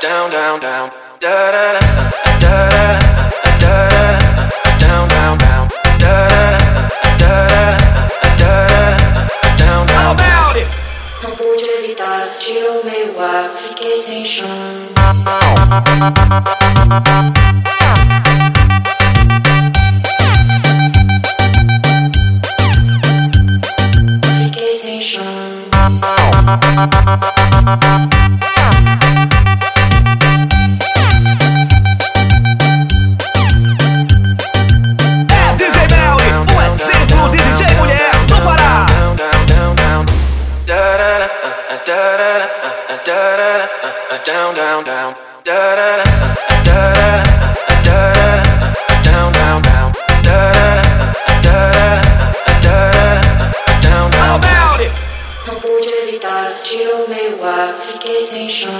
down, down, down, da da da, da da. Não pude evitar. Fiquei sem chão. É um. Down, down, down, da da da da da, da pude evitar, tirou meu ar, fiquei sem chão.